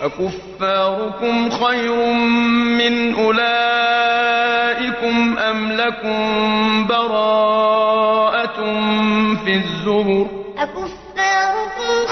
أَكُفَّارُكُمْ خَيْرٌ مِّنْ أُولَٰئِكُمْ أَمْ لَكُم بَرَاءَةٌ فِي الزُّبُرِ؟ أَكُفَّارُكُمْ